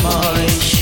demolish